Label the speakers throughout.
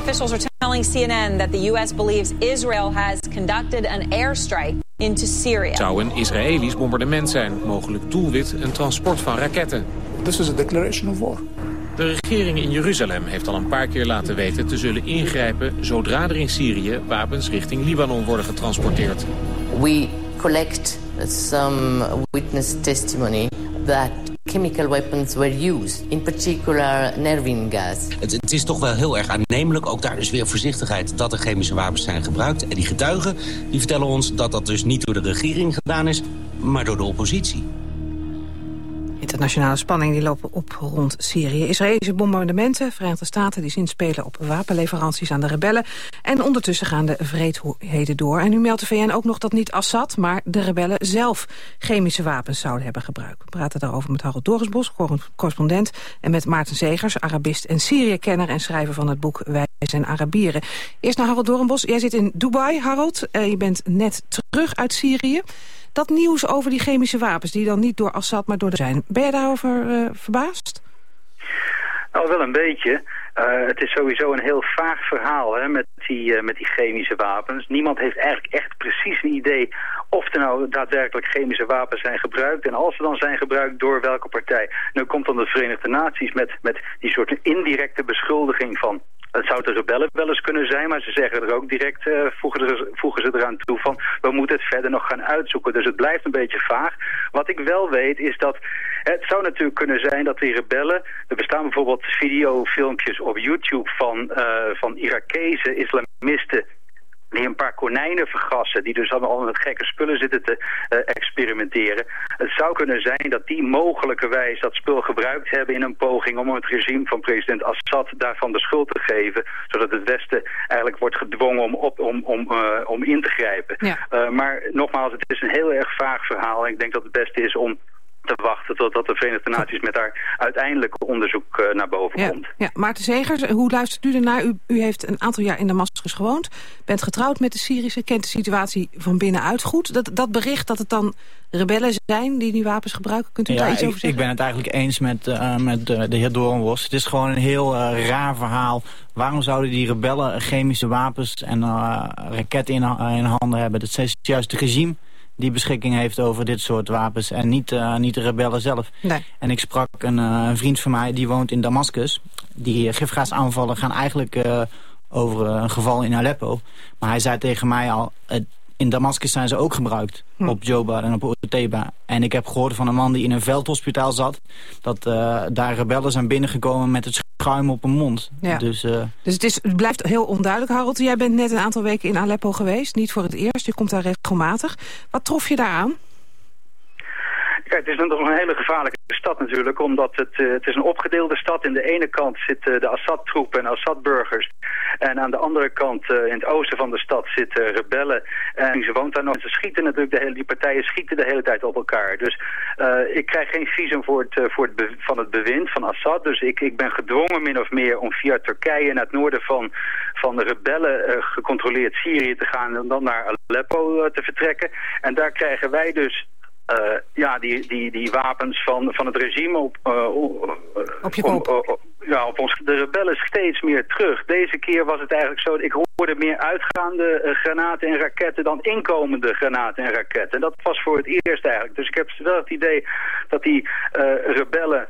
Speaker 1: officials are telling CNN that the U.S. believes Israel has conducted an airstrike into Syria. Het
Speaker 2: zou een Israëlisch bombardement zijn, mogelijk doelwit een transport van raketten.
Speaker 3: This is a declaration of war.
Speaker 2: De regering in Jeruzalem heeft al een paar keer laten weten te zullen ingrijpen zodra er in Syrië wapens richting Libanon worden getransporteerd.
Speaker 4: We collect some witness testimony that chemical weapons were used, in particular nervine gas.
Speaker 5: Het, het, is toch wel heel erg aannemelijk, ook daar dus weer voorzichtigheid, dat er chemische wapens zijn gebruikt. En die getuigen die vertellen ons dat dat dus niet door de regering gedaan is, maar door de oppositie.
Speaker 6: Internationale spanning die lopen op rond Syrië. Israëlische bombardementen, Verenigde Staten die zinspelen op wapenleveranties aan de rebellen. En ondertussen gaan de vreedheden door. En nu meldt de VN ook nog dat niet Assad, maar de rebellen zelf chemische wapens zouden hebben gebruikt. We praten daarover met Harold Dorisbos, correspondent. En met Maarten Zegers, Arabist en Syrië-kenner en schrijver van het boek Wij zijn Arabieren. Eerst naar Harold Doornbos. Jij zit in Dubai, Harold. Uh, je bent net terug uit Syrië. Dat nieuws over die chemische wapens, die dan niet door Assad, maar door de zijn. Ben je daarover uh, verbaasd?
Speaker 7: Nou, wel een beetje. Uh, het is sowieso een heel vaag verhaal hè, met, die, uh, met die chemische wapens. Niemand heeft eigenlijk echt precies een idee of er nou daadwerkelijk chemische wapens zijn gebruikt. En als ze dan zijn gebruikt, door welke partij. Nu komt dan de Verenigde Naties met, met die soort indirecte beschuldiging van het zou de rebellen wel eens kunnen zijn, maar ze zeggen er ook direct, uh, voegen, er, voegen ze eraan toe van, we moeten het verder nog gaan uitzoeken. Dus het blijft een beetje vaag. Wat ik wel weet is dat, het zou natuurlijk kunnen zijn dat die rebellen, er bestaan bijvoorbeeld videofilmpjes op YouTube van, uh, van Irakese islamisten die een paar konijnen vergassen, die dus allemaal met gekke spullen zitten te uh, experimenteren. Het zou kunnen zijn dat die mogelijkerwijs dat spul gebruikt hebben in een poging om het regime van president Assad daarvan de schuld te geven, zodat het Westen eigenlijk wordt gedwongen om, op, om, om, uh, om in te grijpen. Ja. Uh, maar nogmaals, het is een heel erg vaag verhaal en ik denk dat het beste is om te wachten totdat de Verenigde Naties met haar uiteindelijke onderzoek uh, naar boven
Speaker 6: ja,
Speaker 7: komt.
Speaker 6: Ja, Maarten Zegers, hoe luistert u ernaar? U, u heeft een aantal jaar in Damascus gewoond, bent getrouwd met de Syrische, kent de situatie van binnenuit goed. Dat, dat bericht dat het dan rebellen zijn die die wapens gebruiken, kunt u
Speaker 8: ja,
Speaker 6: daar iets over zeggen?
Speaker 8: ik ben het eigenlijk eens met, uh, met de heer Doornbos. Het is gewoon een heel uh, raar verhaal. Waarom zouden die rebellen chemische wapens en raketten in, in handen hebben? Dat is juist het regime die beschikking heeft over dit soort wapens. En niet, uh, niet de rebellen zelf.
Speaker 6: Nee.
Speaker 8: En ik sprak een, uh, een, vriend van mij, die woont in Damascus. Die gifgaasaanvallen gaan eigenlijk uh, over een geval in Aleppo. Maar hij zei tegen mij al... in Damascus zijn ze ook gebruikt. Hm. Op Joba en op Oteba. En ik heb gehoord van een man die in een veldhospitaal zat... dat daar rebellen zijn binnengekomen met het schuim op een mond.
Speaker 6: Ja.
Speaker 8: Dus, uh...
Speaker 6: dus het, is, het blijft heel onduidelijk, Harold. Jij bent net een aantal weken in Aleppo geweest. Niet voor het eerst, je komt daar regelmatig. Wat trof je daar aan?
Speaker 7: Kijk, het is nog een hele gevaarlijke stad natuurlijk, omdat het, uh, het is een opgedeelde stad. In de ene kant zitten de Assad-troepen en Assad-burgers. En aan de andere kant, uh, in het oosten van de stad, zitten rebellen. En ze woont daar nog. Ze schieten natuurlijk, de hele, die partijen schieten de hele tijd op elkaar. Dus uh, ik krijg geen visum voor het, voor het van het bewind van Assad. Dus ik, ik ben gedwongen min of meer om via Turkije naar het noorden van, van de rebellen gecontroleerd Syrië te gaan. En dan naar Aleppo te vertrekken. En daar krijgen wij dus uh, ja, die, die, die wapens van, van het regime op, uh,
Speaker 6: op je.
Speaker 7: Om, uh, ja, op ons, de rebellen steeds meer terug. Deze keer was het eigenlijk zo, ik hoorde meer uitgaande granaten en raketten dan inkomende granaten en raketten. En dat was voor het eerst eigenlijk. Dus ik heb wel het idee dat die rebellen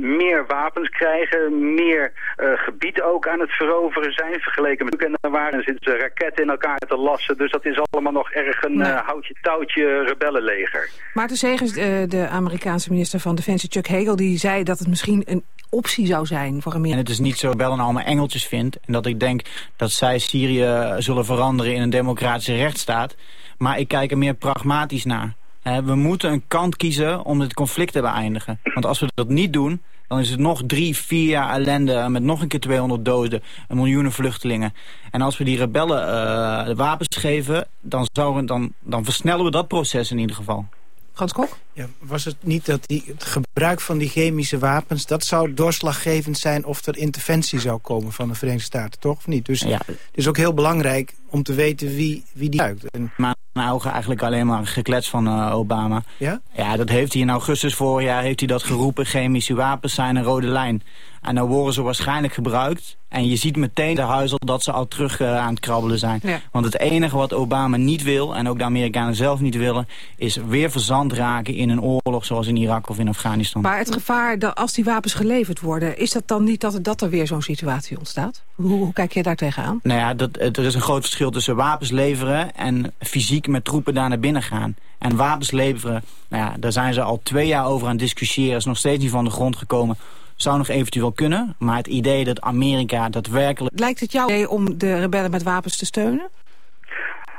Speaker 7: meer wapens krijgen, meer uh, gebied ook aan het veroveren zijn, vergeleken met en daar waren zitten ze raketten in elkaar te lassen, dus dat is allemaal nog erg een nee. uh, houtje-touwtje rebellenleger.
Speaker 6: Maarten Segers, de Amerikaanse minister van Defensie Chuck Hagel, die zei dat het misschien een optie zou zijn voor een meer...
Speaker 8: En het is niet zo bellen allemaal engeltjes vindt en dat ik denk dat zij Syrië zullen veranderen in een democratische rechtsstaat, maar ik kijk er meer pragmatisch naar. We moeten een kant kiezen om het conflict te beëindigen. Want als we dat niet doen, dan is het nog drie, vier jaar ellende... met nog een keer 200 doden en miljoenen vluchtelingen. En als we die rebellen uh, de wapens geven, dan, zou, dan, dan versnellen we dat proces in ieder geval.
Speaker 6: Frans Kok?
Speaker 9: Ja, was het niet dat die, het gebruik van die chemische wapens... dat zou doorslaggevend zijn of er interventie zou komen van de Verenigde Staten, toch? Of niet? Dus ja. het is ook heel belangrijk om te weten wie, wie die gebruikt. En...
Speaker 8: Maar mijn ogen eigenlijk alleen maar geklets van uh, Obama.
Speaker 9: Ja?
Speaker 8: Ja, dat heeft hij in augustus vorig jaar heeft hij dat geroepen. Chemische wapens zijn een rode lijn. En dan worden ze waarschijnlijk gebruikt. En je ziet meteen de huizen dat ze al terug uh, aan het krabbelen zijn. Want het enige wat Obama niet wil, en ook de Amerikanen zelf niet willen... is weer verzand raken in een oorlog zoals in Irak of in Afghanistan.
Speaker 6: Maar het gevaar dat als die wapens geleverd worden... is dat dan niet dat, dat er weer zo'n situatie ontstaat? Hoe, hoe, kijk je daar tegenaan?
Speaker 8: Nou ja, dat, er is een groot verschil tussen wapens leveren... en fysiek met troepen daar naar binnen gaan. En wapens leveren, nou ja, daar zijn ze al twee jaar over aan het discussiëren... is nog steeds niet van de grond gekomen zou nog eventueel kunnen. Maar het idee dat Amerika daadwerkelijk...
Speaker 6: Lijkt het jou idee om de rebellen met wapens te steunen?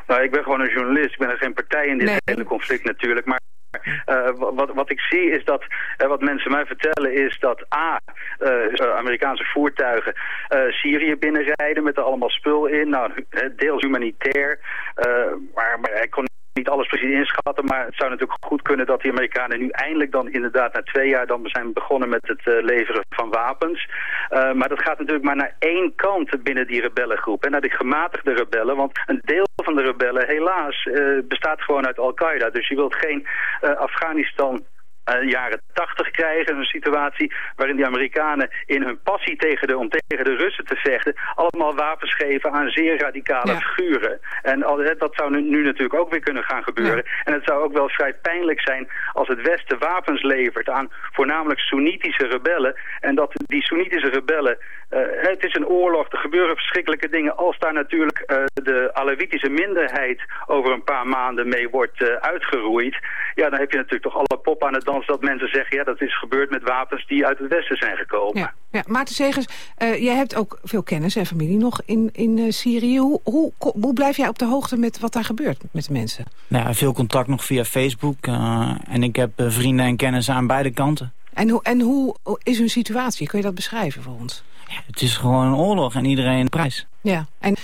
Speaker 7: Nou, ik ben gewoon een journalist. Ik ben er geen partij in dit hele conflict natuurlijk. Maar uh, wat, wat ik zie is dat, uh, wat mensen mij vertellen is dat A, uh, Amerikaanse voertuigen Syrië binnenrijden met er allemaal spul in. Nou, deels humanitair, maar, maar hij kon niet alles precies inschatten, maar het zou natuurlijk goed kunnen dat die Amerikanen nu eindelijk dan inderdaad na twee jaar dan zijn begonnen met het uh, leveren van wapens. Uh, maar dat gaat natuurlijk maar naar één kant binnen die rebellengroep. En naar die gematigde rebellen, want een deel van de rebellen helaas uh, bestaat gewoon uit Al-Qaeda. Dus je wilt geen Afghanistan uh, jaren tachtig krijgen. Een situatie waarin die Amerikanen in hun passie tegen de, om tegen de Russen te vechten... allemaal wapens geven aan zeer radicale figuren. En al, dat zou nu, nu, natuurlijk ook weer kunnen gaan gebeuren. En het zou ook wel vrij pijnlijk zijn als het Westen wapens levert aan voornamelijk Soenitische rebellen. En dat die Soenitische rebellen... Uh, het is een oorlog, er gebeuren verschrikkelijke dingen. Als daar natuurlijk uh, de Alawitische minderheid over een paar maanden mee wordt uitgeroeid... ja, dan heb je natuurlijk toch alle pop aan het dansen dat mensen zeggen... ja, dat is gebeurd met wapens die uit het Westen zijn gekomen.
Speaker 6: Ja, ja. Maarten Segers, uh, jij hebt ook veel kennis en familie nog in, in uh, Syrië. Hoe, hoe, hoe blijf jij op de hoogte met wat daar gebeurt met de mensen?
Speaker 8: Nou, veel contact nog via Facebook. Uh, en ik heb vrienden en kennis aan beide kanten.
Speaker 6: En, hoe en hoe is hun situatie? Kun je dat beschrijven voor ons?
Speaker 8: Ja, het is gewoon een oorlog en iedereen prijs.
Speaker 6: Ja, en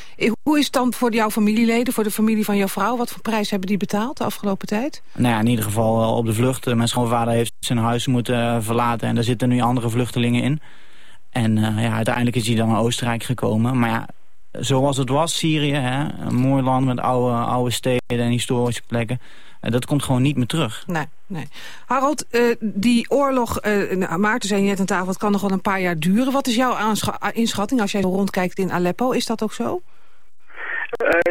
Speaker 6: hoe is het dan voor jouw familieleden, voor de familie van jouw vrouw? Wat voor prijs hebben die betaald de afgelopen tijd?
Speaker 8: Nou ja, in ieder geval op de vlucht. Mijn schoonvader heeft zijn huis moeten eh, verlaten en daar zitten nu andere vluchtelingen in. En ja, uiteindelijk is hij dan naar Oostenrijk gekomen. Maar ja, zoals het was, Syrië, hè, een mooi land met oude, oude steden en historische plekken. Uh, dat komt gewoon niet meer terug.
Speaker 6: Nee, nee. Harold, uh, die oorlog, uh, Maarten zei net aan tafel, het kan nog wel een paar jaar duren. Wat is jouw inschatting als jij rondkijkt in Aleppo? Is dat ook zo?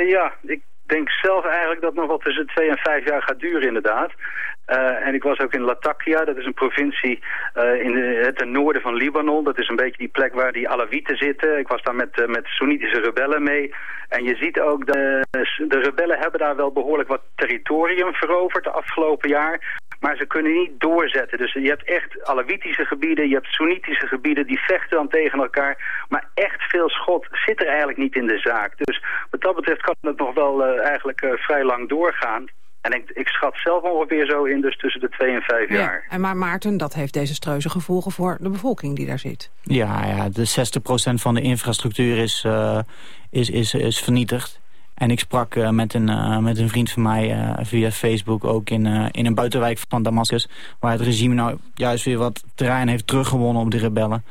Speaker 7: ja, ik denk zelf eigenlijk dat nog wel tussen twee en vijf jaar gaat duren inderdaad. Uh, en ik was ook in Latakia, dat is een provincie uh, in het ten noorden van Libanon. Dat is een beetje die plek waar die Alawieten zitten. Ik was daar met, uh, met Soenitische rebellen mee. En je ziet ook, de, de rebellen hebben daar wel behoorlijk wat territorium veroverd de afgelopen jaar. Maar ze kunnen niet doorzetten. Dus je hebt echt Alawitische gebieden, je hebt Soenitische gebieden, die vechten dan tegen elkaar. Maar echt veel schot zit er eigenlijk niet in de zaak. Dus wat dat betreft kan het nog wel eigenlijk vrij lang doorgaan. En ik, ik, schat zelf ongeveer zo in, dus tussen de twee en vijf ja. jaar.
Speaker 6: En maar Maarten, dat heeft desastreuze gevolgen voor de bevolking die daar zit.
Speaker 8: Ja, ja de 60% van de infrastructuur is, uh, is, is, is vernietigd. En ik sprak uh, met, een, uh, met een vriend van mij via Facebook ook in, in een buitenwijk van Damascus... waar het regime nou juist weer wat terrein heeft teruggewonnen op de rebellen.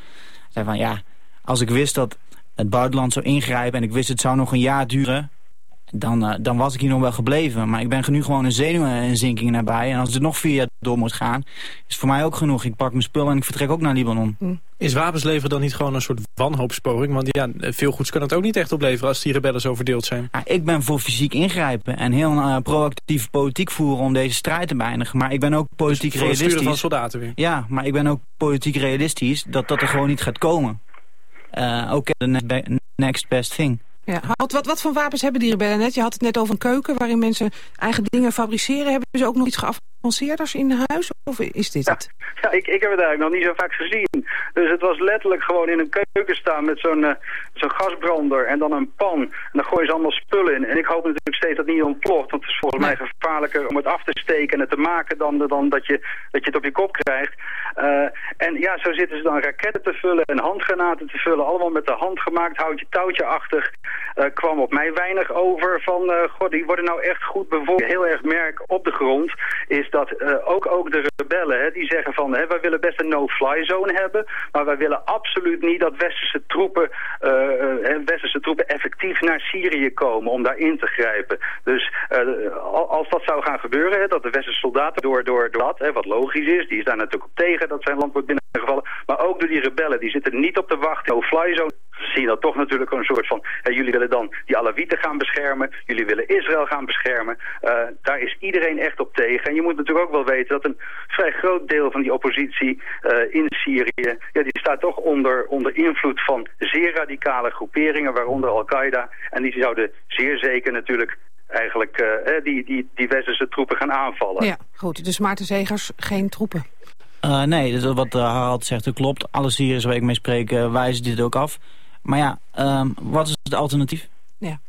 Speaker 8: Zei van ja, als ik wist dat het buitenland zou ingrijpen... en ik wist het zou nog een jaar duren dan, dan was ik hier nog wel gebleven. Maar ik ben nu gewoon een zenuwenzinking nabij. En als het nog vier jaar door moet gaan, is voor mij ook genoeg. Ik pak mijn spullen en ik vertrek ook naar Libanon.
Speaker 10: Hm. Is wapensleveren dan niet gewoon een soort wanhoopspoging? Want ja, veel goeds kan het ook niet echt opleveren als die rebellen zo verdeeld zijn.
Speaker 8: Ja, ik ben voor fysiek ingrijpen en heel uh, proactief politiek voeren om deze strijd te beëindigen. Maar ik ben ook politiek dus realistisch.
Speaker 10: van soldaten weer.
Speaker 8: Ja, maar ik ben ook politiek realistisch dat dat er gewoon niet gaat komen. Uh, ook de next best thing.
Speaker 6: Ja. Wat, wat voor wapens hebben die rebellen net? Je had het net over een keuken waarin mensen eigen dingen fabriceren. Hebben ze ook nog iets geavanceerders in huis? Of is dit het?
Speaker 7: Ja, ik, ik heb het eigenlijk nog niet zo vaak gezien. Dus het was letterlijk gewoon in een keuken staan met zo'n uh, zo'n gasbrander en dan een pan. En dan gooien ze allemaal spullen in. En ik hoop natuurlijk steeds dat het niet ontploft. Want het is volgens mij gevaarlijker om het af te steken en het te maken dan, dan dat, je, dat je het op je kop krijgt. Uh, en ja, zo zitten ze dan raketten te vullen en handgranaten te vullen. Allemaal met de hand gemaakt, houtje touwtje-achtig. Uh, kwam op mij weinig over van, god, die worden nou echt goed bevolkt. Heel erg merk op de grond is dat ook, ook de rebellen, hè, die zeggen van, hè, wij willen best een no-fly zone hebben. Maar wij willen absoluut niet dat westerse troepen, westerse troepen effectief naar Syrië komen om daar in te grijpen. Dus als dat zou gaan gebeuren, hè, dat de westerse soldaten door, door, door dat, hè, wat logisch is, die is daar natuurlijk op tegen dat zijn land wordt binnen gevallen. Maar ook door die rebellen. Die zitten niet op de wacht. No-fly zone zien dat toch natuurlijk een soort van... jullie willen dan die Alawieten gaan beschermen. Jullie willen Israël gaan beschermen. Uh, daar is iedereen echt op tegen. En je moet natuurlijk ook wel weten dat een vrij groot deel van die oppositie uh, in Syrië... Ja, die staat toch onder, onder invloed van zeer radicale groeperingen... waaronder Al-Qaeda. En die zouden zeer zeker natuurlijk eigenlijk uh, die, die, die westerse troepen gaan aanvallen.
Speaker 6: Ja, goed. Dus Maarten Zegers, geen troepen?
Speaker 8: Uh, nee, dus wat uh, Harald zegt, dat klopt. Alle Syriërs waar ik mee spreek wijzen dit ook af. Maar ja, ehm, wat is het alternatief? Ja.